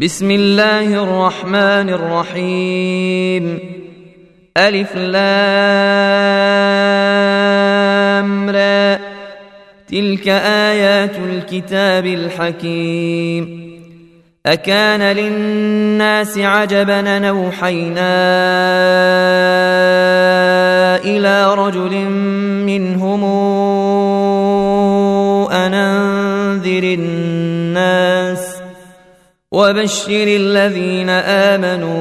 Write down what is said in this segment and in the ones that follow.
بسم الله الرحمن الرحيم. ألف لام را. تلك آيات الكتاب الحكيم. أكان للناس عجبا نوحينا إلى رجل منهم أن أنذر الناس وبشر الذين آمنوا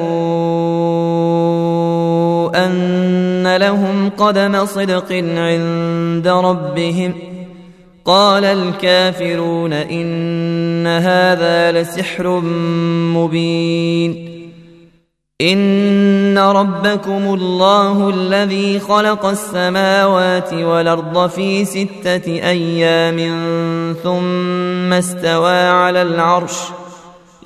أن لهم قدم صدق عند ربهم قال الكافرون إن هذا لسحر مبين إن ربكم الله الذي خلق السماوات والأرض في ستة أيام ثم استوى على العرش ۖ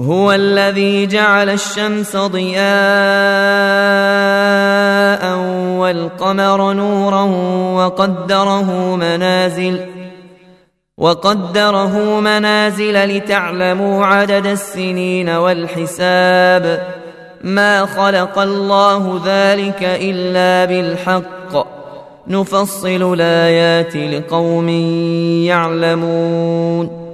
هو الذي جعل الشمس ضياء والقمر نورا وقدره منازل وقدره منازل لتعلموا عدد السنين والحساب. ما خلق الله ذلك إلا بالحق. نفصل الآيات لقوم يعلمون.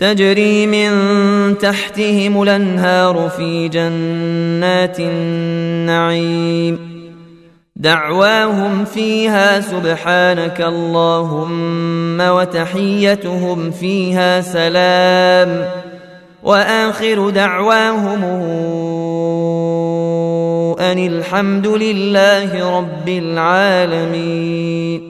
تجري من تحتهم الأنهار في جنات النعيم. دعواهم فيها سبحانك اللهم وتحيتهم فيها سلام. وآخر دعواهم أن الحمد لله رب العالمين.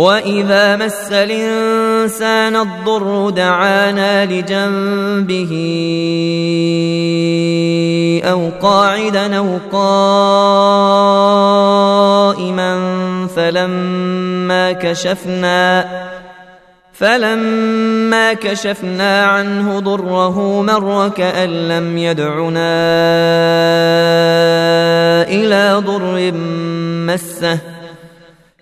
واذا مس الانسان الضر دعانا لجنبه أو قاعدا أو قائما فلما كشفنا فلما كشفنا عنه ضره مر كأن لم يدعنا إلى ضر مسه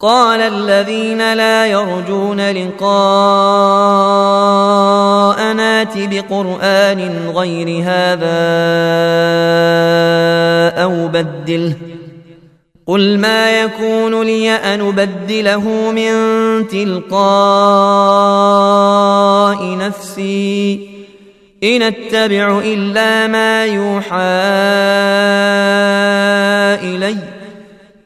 قال الذين لا يرجون لقاءنا آت بقرآن غير هذا أو بدله. قل ما يكون لي أن أبدله من تلقاء نفسي. إن أتبع إلا ما يوحى إلي.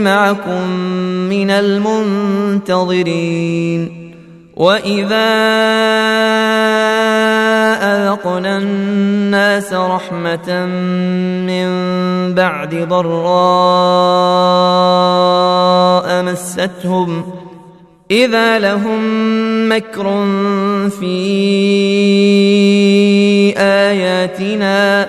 معكم من المنتظرين. وإذا أذقنا الناس رحمة من بعد ضراء مستهم إذا لهم مكر في آياتنا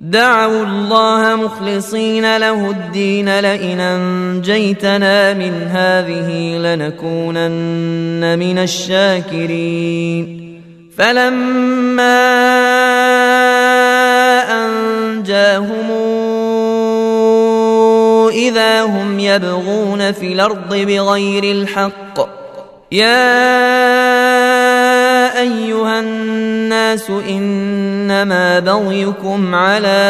دعوا الله مخلصين له الدين لئن أنجيتنا من هذه لنكونن من الشاكرين. فلما أنجاهم إذا هم يبغون في الأرض بغير الحق يا أيها الناس إنما بغيكم على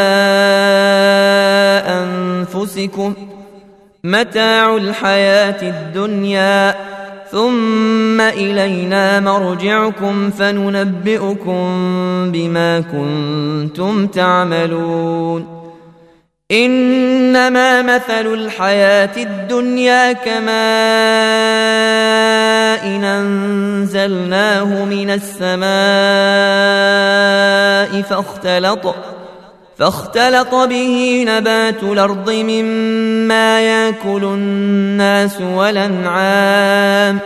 أنفسكم متاع الحياة الدنيا ثم إلينا مرجعكم فننبئكم بما كنتم تعملون. إنما مثل الحياة الدنيا كماء إن أنزلناه من السماء فاختلط فاختلط به نبات الأرض مما يأكل الناس والأنعام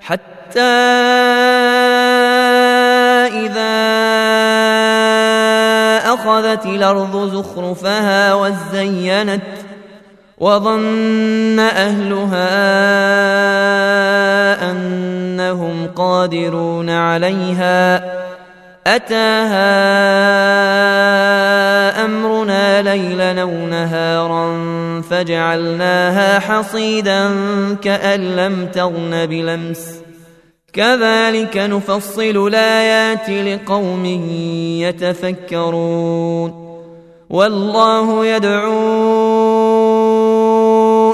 حتى إذا أخذت الأرض زخرفها وزينت وظن أهلها أنهم قادرون عليها أتاها أمرنا ليلا أو نهارا فجعلناها حصيدا كأن لم تغن بلمس كذلك نفصل الآيات لقوم يتفكرون والله يدعو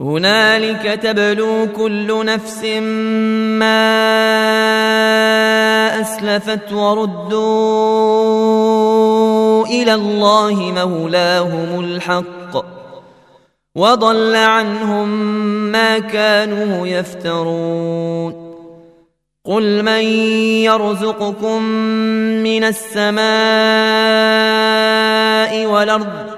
هنالك تبلو كل نفس ما أسلفت وردوا إلى الله مولاهم الحق وضل عنهم ما كانوا يفترون قل من يرزقكم من السماء والأرض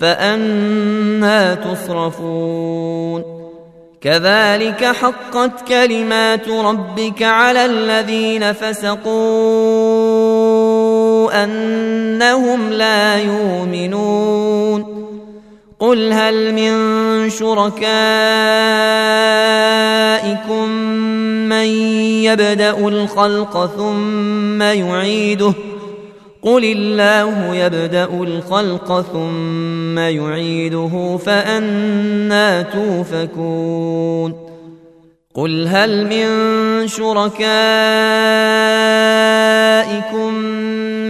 فأنا تصرفون. كذلك حقت كلمات ربك على الذين فسقوا أنهم لا يؤمنون. قل هل من شركائكم من يبدأ الخلق ثم يعيده ۖ قل الله يبدا الخلق ثم يعيده فانا توفكون قل هل من شركائكم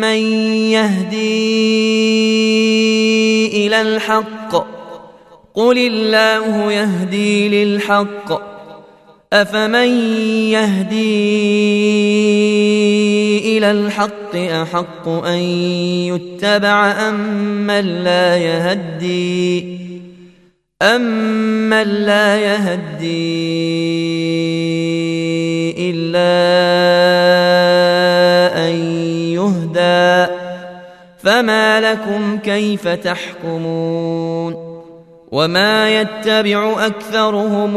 من يهدي إلى الحق قل الله يهدي للحق أفمن يهدي إلى الحق أحق أن يتبع امن لا يهدي؟ امن لا يهدي إلا أن يهدى؟ فما لكم كيف تحكمون؟ وما يتبع أكثرهم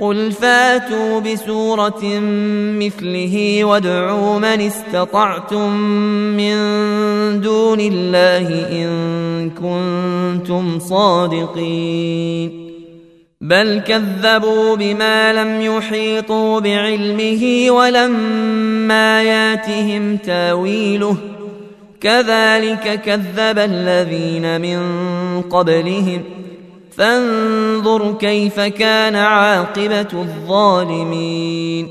قل فاتوا بسورة مثله وادعوا من استطعتم من دون الله إن كنتم صادقين بل كذبوا بما لم يحيطوا بعلمه ولما ياتهم تاويله كذلك كذب الذين من قبلهم ۖ فانظر كيف كان عاقبة الظالمين.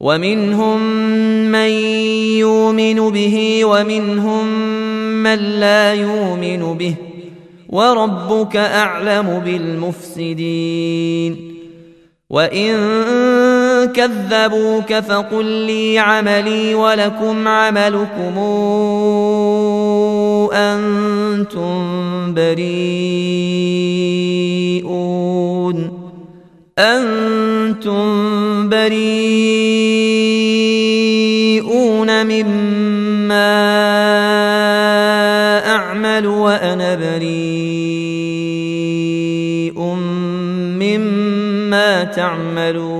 ومنهم من يؤمن به ومنهم من لا يؤمن به. وربك أعلم بالمفسدين. وإن كذبوك فقل لي عملي ولكم عملكم أنتم بريئون. أنتم بريئون مما أعمل وأنا بريء مما تعملون.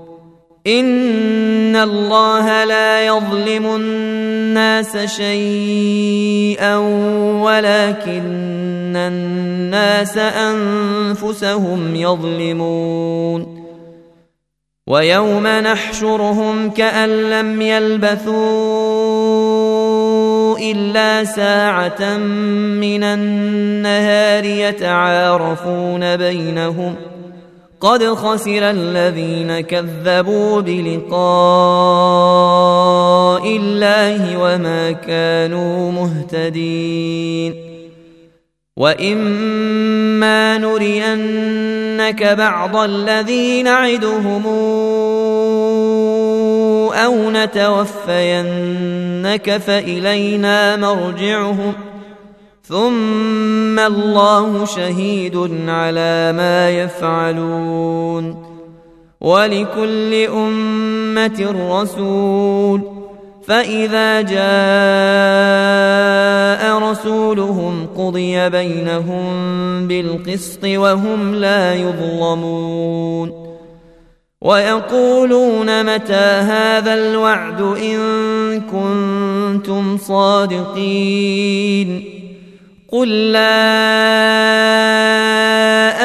ان الله لا يظلم الناس شيئا ولكن الناس انفسهم يظلمون ويوم نحشرهم كان لم يلبثوا الا ساعه من النهار يتعارفون بينهم ۖ قد خسر الذين كذبوا بلقاء الله وما كانوا مهتدين وإما نرينك بعض الذي نعدهم أو نتوفينك فإلينا مرجعهم ثم الله شهيد على ما يفعلون ولكل أمة رسول فإذا جاء رسولهم قضي بينهم بالقسط وهم لا يظلمون ويقولون متى هذا الوعد إن كنتم صادقين قل لا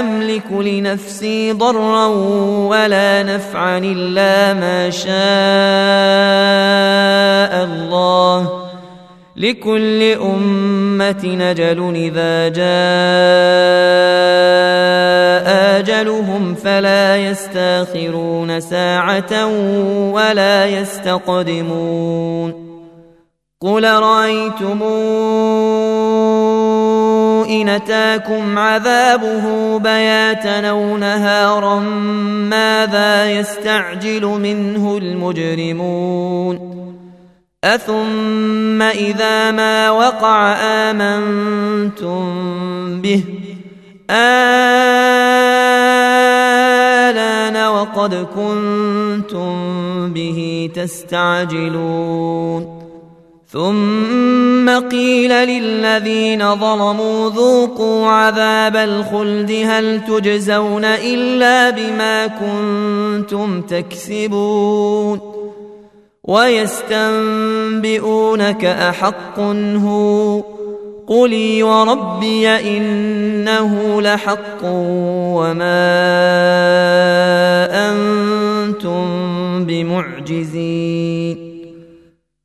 املك لنفسي ضرا ولا نفعا الا ما شاء الله لكل امه نجل اذا جاء اجلهم فلا يستاخرون ساعه ولا يستقدمون قل رايتمون إن أتاكم عذابه بياتا أو نهارا ماذا يستعجل منه المجرمون؟ أثم إذا ما وقع آمنتم به؟ آلان وقد كنتم به تستعجلون؟ ثم قيل للذين ظلموا ذوقوا عذاب الخلد هل تجزون إلا بما كنتم تكسبون ويستنبئونك أحق هو قلي وربي إنه لحق وما أنتم بمعجزين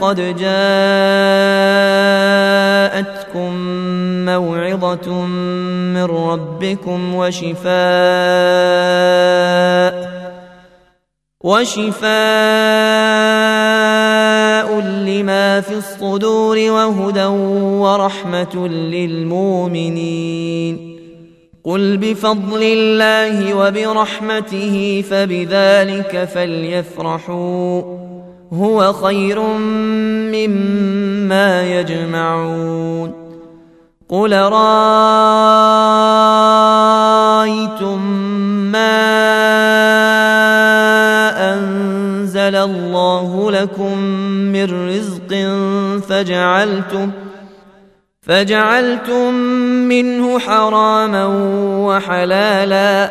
قد جاءتكم موعظة من ربكم وشفاء وشفاء لما في الصدور وهدى ورحمة للمؤمنين. قل بفضل الله وبرحمته فبذلك فليفرحوا. هو خير مما يجمعون. قل رأيتم ما أنزل الله لكم من رزق فجعلتم فجعلتم منه حراما وحلالا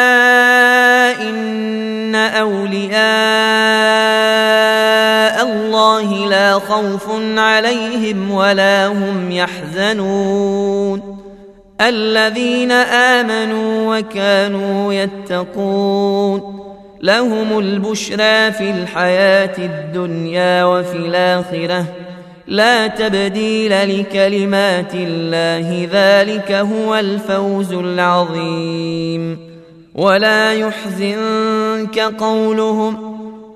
خوف عليهم ولا هم يحزنون. الذين آمنوا وكانوا يتقون. لهم البشرى في الحياة الدنيا وفي الآخرة. لا تبديل لكلمات الله ذلك هو الفوز العظيم. ولا يحزنك قولهم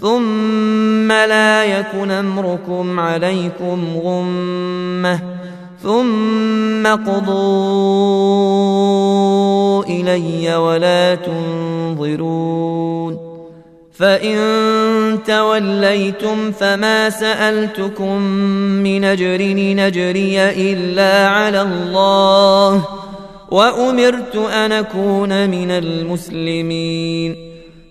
ثم لا يكن امركم عليكم غمه ثم قضوا الي ولا تنظرون فان توليتم فما سالتكم من اجر نجري الا على الله وامرت ان اكون من المسلمين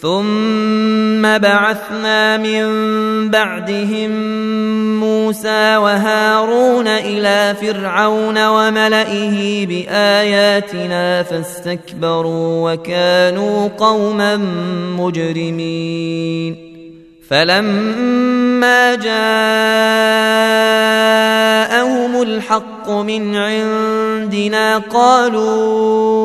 ثم بعثنا من بعدهم موسى وهارون إلى فرعون وملئه بآياتنا فاستكبروا وكانوا قوما مجرمين. فلما جاءهم الحق من عندنا قالوا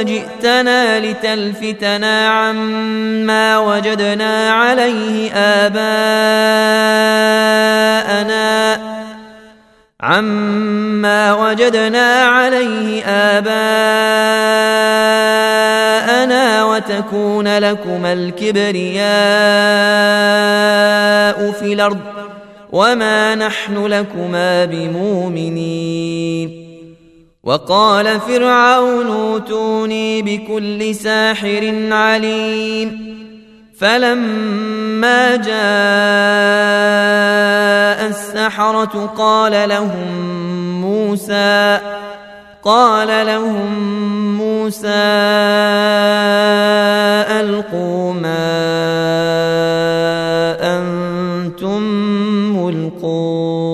أجئتنا لتلفتنا عما وجدنا عليه آباءنا. عما وجدنا عليه آباءنا وتكون لكما الكبرياء في الأرض وما نحن لكما بمؤمنين. وقال فرعون اوتوني بكل ساحر عليم. فلما جاء السحرة قال لهم موسى قال لهم موسى ألقوا ما أنتم ملقون.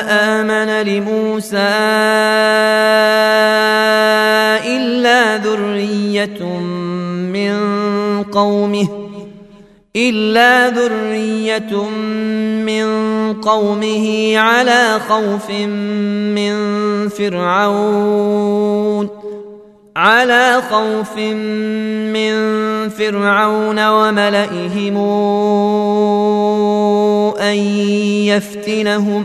آمن لموسى إلا ذرية من قومه إلا ذرية من قومه على خوف من فرعون على خوف من فرعون وملئهم أن يفتنهم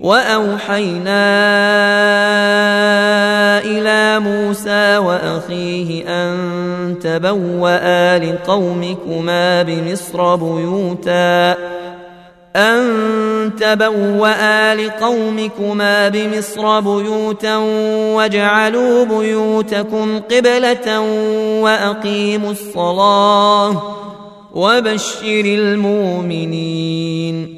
وأوحينا إلى موسى وأخيه أن تبوأ لقومكما بمصر بيوتا. أن تبوأ لقومكما بمصر بيوتا واجعلوا بيوتكم قبلة وأقيموا الصلاة وبشر المؤمنين.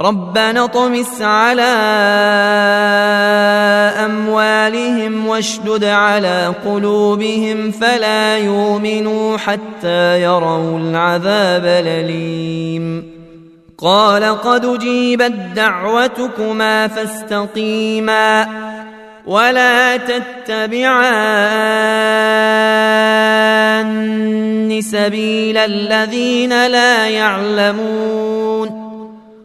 ربنا اطمس على أموالهم واشدد على قلوبهم فلا يؤمنوا حتى يروا العذاب الأليم. قال قد أجيبت دعوتكما فاستقيما ولا تتبعان سبيل الذين لا يعلمون.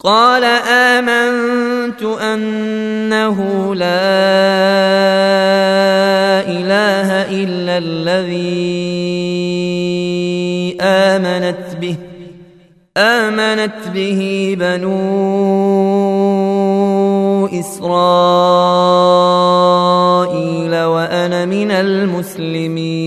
قال آمنت أنه لا إله إلا الذي آمنت به آمنت به بنو إسرائيل وأنا من المسلمين.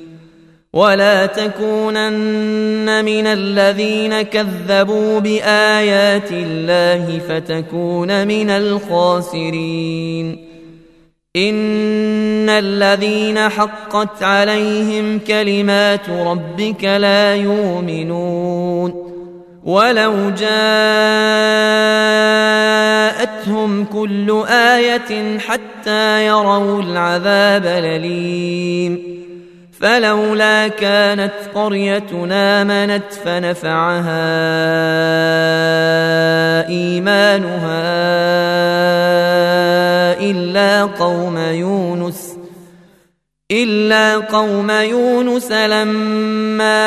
ولا تكونن من الذين كذبوا بايات الله فتكون من الخاسرين ان الذين حقت عليهم كلمات ربك لا يؤمنون ولو جاءتهم كل إيه حتى يروا العذاب الاليم فلولا كانت قريتنا منت فنفعها إيمانها إلا قوم يونس إلا قوم يونس لما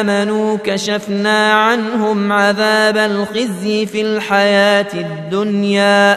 آمنوا كشفنا عنهم عذاب الخزي في الحياة الدنيا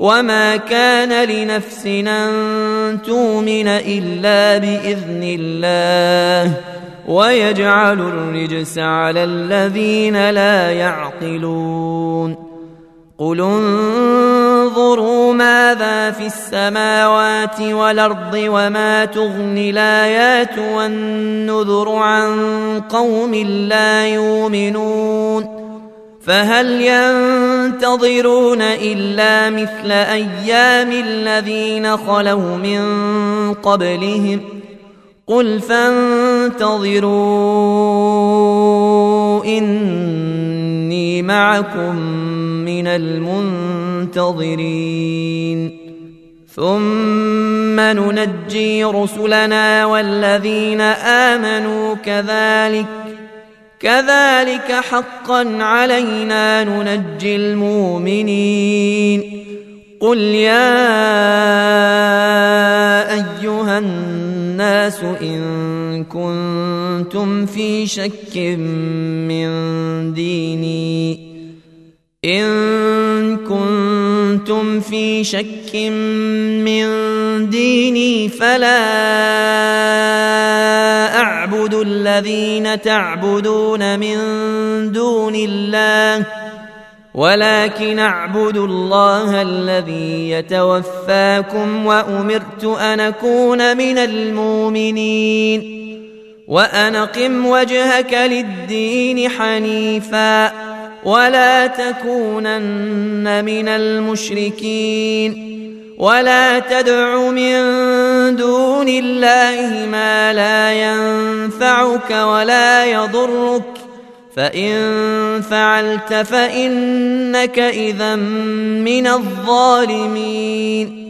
وما كان لنفس ان تؤمن الا باذن الله ويجعل الرجس على الذين لا يعقلون قل انظروا ماذا في السماوات والارض وما تغني الايات والنذر عن قوم لا يؤمنون فهل ينتظرون إلا مثل أيام الذين خلوا من قبلهم؟ قل فانتظروا إني معكم من المنتظرين. ثم ننجي رسلنا والذين آمنوا كذلك كذلك حقا علينا ننجي المؤمنين. قل يا أيها الناس إن كنتم في شك من ديني إن كنتم في شك من ديني فلا أعبد الذين تعبدون من دون الله ولكن أعبد الله الذي يتوفاكم وأمرت أن أكون من المؤمنين وأن أقم وجهك للدين حنيفا. ولا تكونن من المشركين ولا تدع من دون الله ما لا ينفعك ولا يضرك فإن فعلت فإنك اذا من الظالمين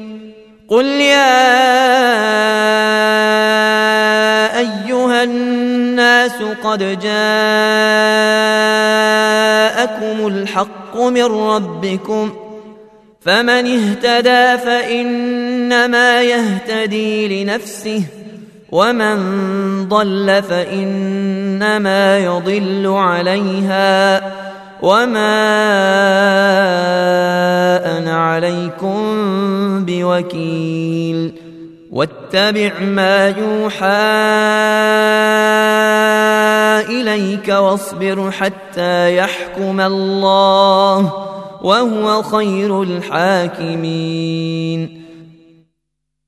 قل يا ايها الناس قد جاءكم الحق من ربكم فمن اهتدى فانما يهتدي لنفسه ومن ضل فانما يضل عليها وما أنا عليكم بوكيل واتبع ما يوحى اليك واصبر حتى يحكم الله وهو خير الحاكمين